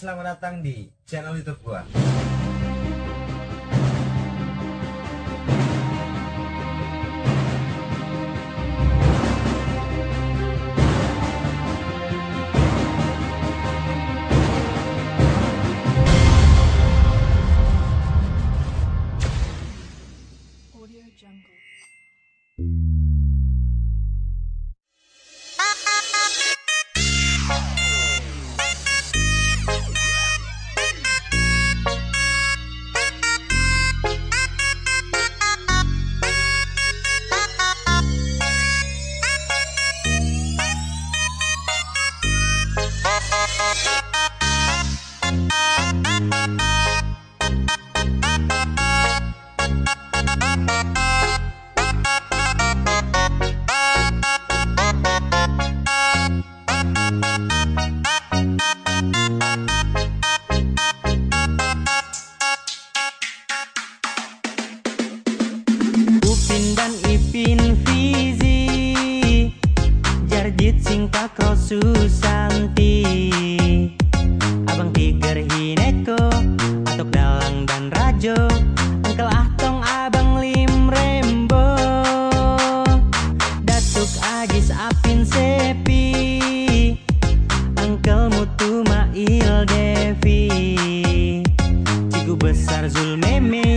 selamat datang di channel youtube gua. Herjit sing pakro Susanti. Abang Tiger Hineko Atok Dalang dan Rajo. Engkel Ahtong Abang Lim Rembo. Datuk Agis Apin Sepi. Angkel Mutu Mail Devi. Ciku Besar Zulmeme.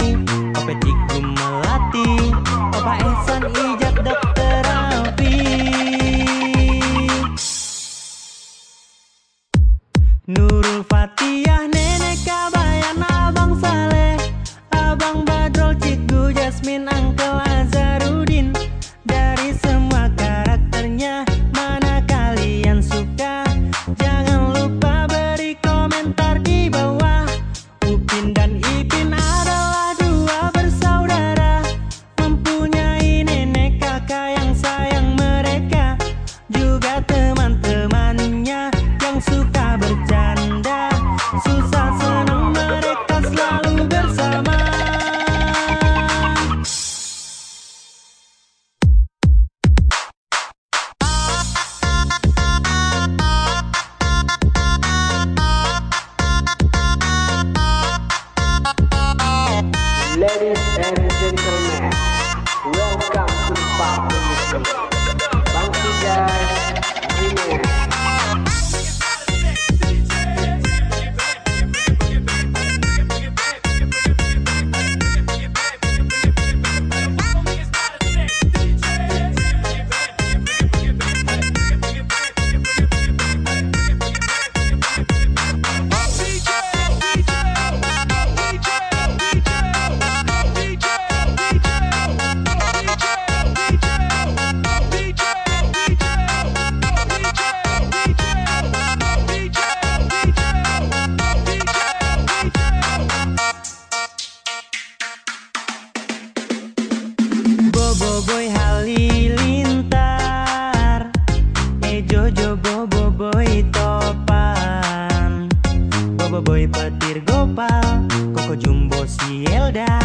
Boboiboy petir gopal Koko jumbo si Elda.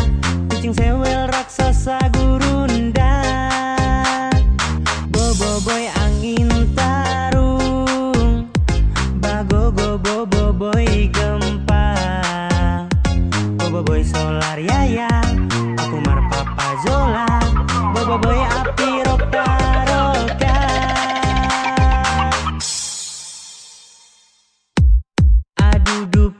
Kucing sewel raksasa gurunda Boboiboy angin tarung Bagogo Boboiboy gempa. Boboiboy solar yaya Aku marpapa zola. Boboiboy api ropa. do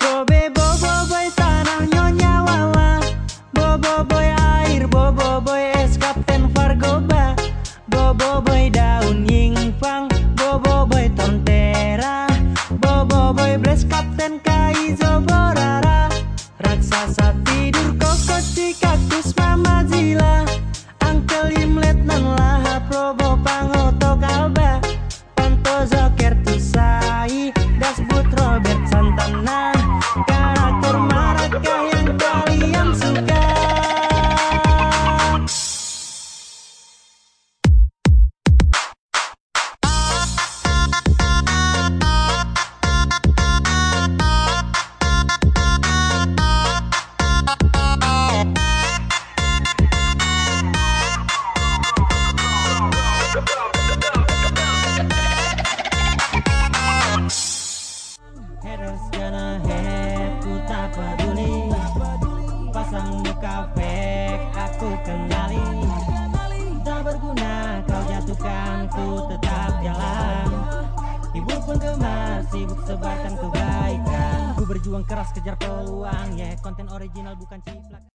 Just gonna tak peduli. Pasang muka fake aku kenali. Tak berguna kau jatuhkan ku tetap jalan. Ibu penggemar sibuk sebarkan kebaikan. Ku berjuang keras kejar peluang ya yeah. Konten original bukan ciplak